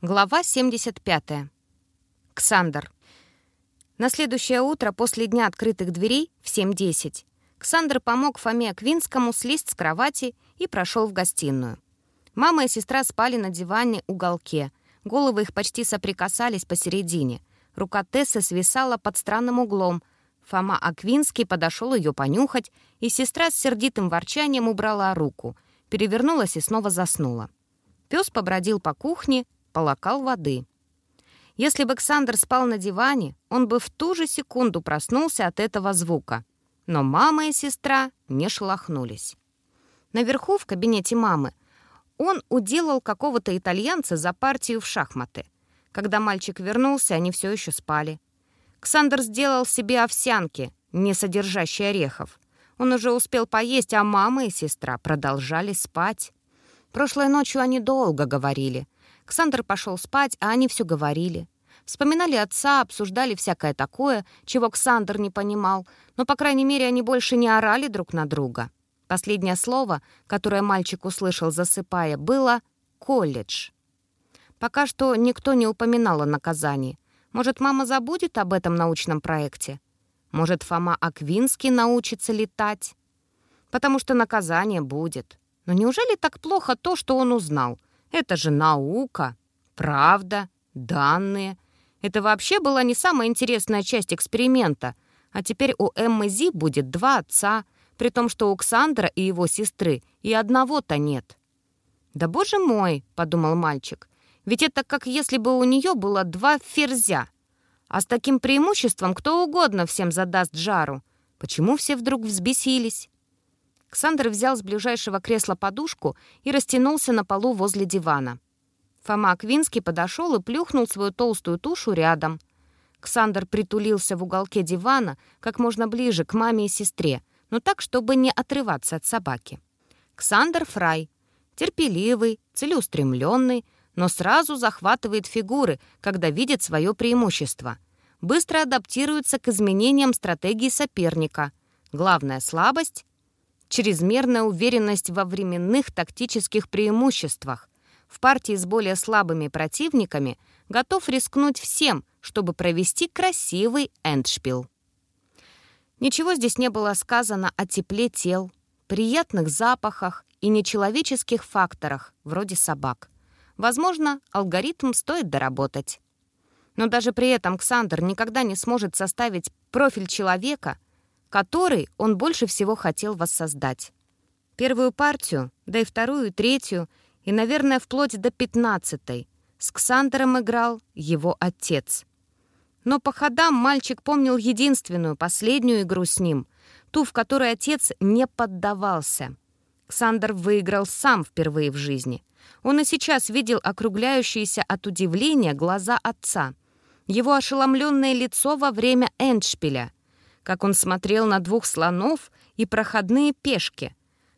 Глава 75. Ксандр. На следующее утро после дня открытых дверей в 7.10 Ксандр помог Фоме Квинскому слезть с кровати и прошел в гостиную. Мама и сестра спали на диване уголке. Головы их почти соприкасались посередине. Рука Тессы свисала под странным углом. Фома Аквинский подошел ее понюхать, и сестра с сердитым ворчанием убрала руку, перевернулась и снова заснула. Пес побродил по кухне, полакал воды. Если бы Александр спал на диване, он бы в ту же секунду проснулся от этого звука. Но мама и сестра не шелохнулись. Наверху, в кабинете мамы, он уделал какого-то итальянца за партию в шахматы. Когда мальчик вернулся, они все еще спали. Ксандр сделал себе овсянки, не содержащие орехов. Он уже успел поесть, а мама и сестра продолжали спать. Прошлой ночью они долго говорили — Ксандр пошел спать, а они все говорили. Вспоминали отца, обсуждали всякое такое, чего Ксандр не понимал, но, по крайней мере, они больше не орали друг на друга. Последнее слово, которое мальчик услышал, засыпая, было «колледж». Пока что никто не упоминал о наказании. Может, мама забудет об этом научном проекте? Может, Фома Аквинский научится летать? Потому что наказание будет. Но неужели так плохо то, что он узнал? Это же наука, правда, данные. Это вообще была не самая интересная часть эксперимента. А теперь у Эммы Зи будет два отца, при том, что у Ксандра и его сестры и одного-то нет. «Да боже мой!» — подумал мальчик. «Ведь это как если бы у нее было два ферзя. А с таким преимуществом кто угодно всем задаст жару. Почему все вдруг взбесились?» Ксандр взял с ближайшего кресла подушку и растянулся на полу возле дивана. Фома Квинский подошел и плюхнул свою толстую тушу рядом. Ксандр притулился в уголке дивана как можно ближе к маме и сестре, но так, чтобы не отрываться от собаки. Ксандр Фрай. Терпеливый, целеустремленный, но сразу захватывает фигуры, когда видит свое преимущество. Быстро адаптируется к изменениям стратегии соперника. Главная слабость чрезмерная уверенность во временных тактических преимуществах. В партии с более слабыми противниками готов рискнуть всем, чтобы провести красивый эндшпил. Ничего здесь не было сказано о тепле тел, приятных запахах и нечеловеческих факторах, вроде собак. Возможно, алгоритм стоит доработать. Но даже при этом Ксандр никогда не сможет составить профиль человека, который он больше всего хотел воссоздать. Первую партию, да и вторую, третью, и, наверное, вплоть до пятнадцатой, с Ксандером играл его отец. Но по ходам мальчик помнил единственную, последнюю игру с ним, ту, в которой отец не поддавался. Ксандер выиграл сам впервые в жизни. Он и сейчас видел округляющиеся от удивления глаза отца, его ошеломленное лицо во время эндшпиля — как он смотрел на двух слонов и проходные пешки,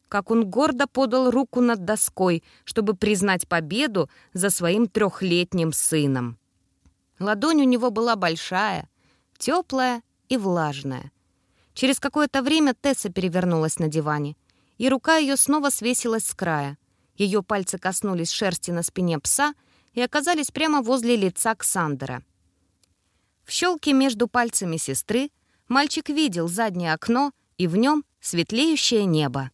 как он гордо подал руку над доской, чтобы признать победу за своим трехлетним сыном. Ладонь у него была большая, теплая и влажная. Через какое-то время Тесса перевернулась на диване, и рука ее снова свесилась с края. Ее пальцы коснулись шерсти на спине пса и оказались прямо возле лица Ксандера. В щелке между пальцами сестры Мальчик видел заднее окно и в нем светлеющее небо.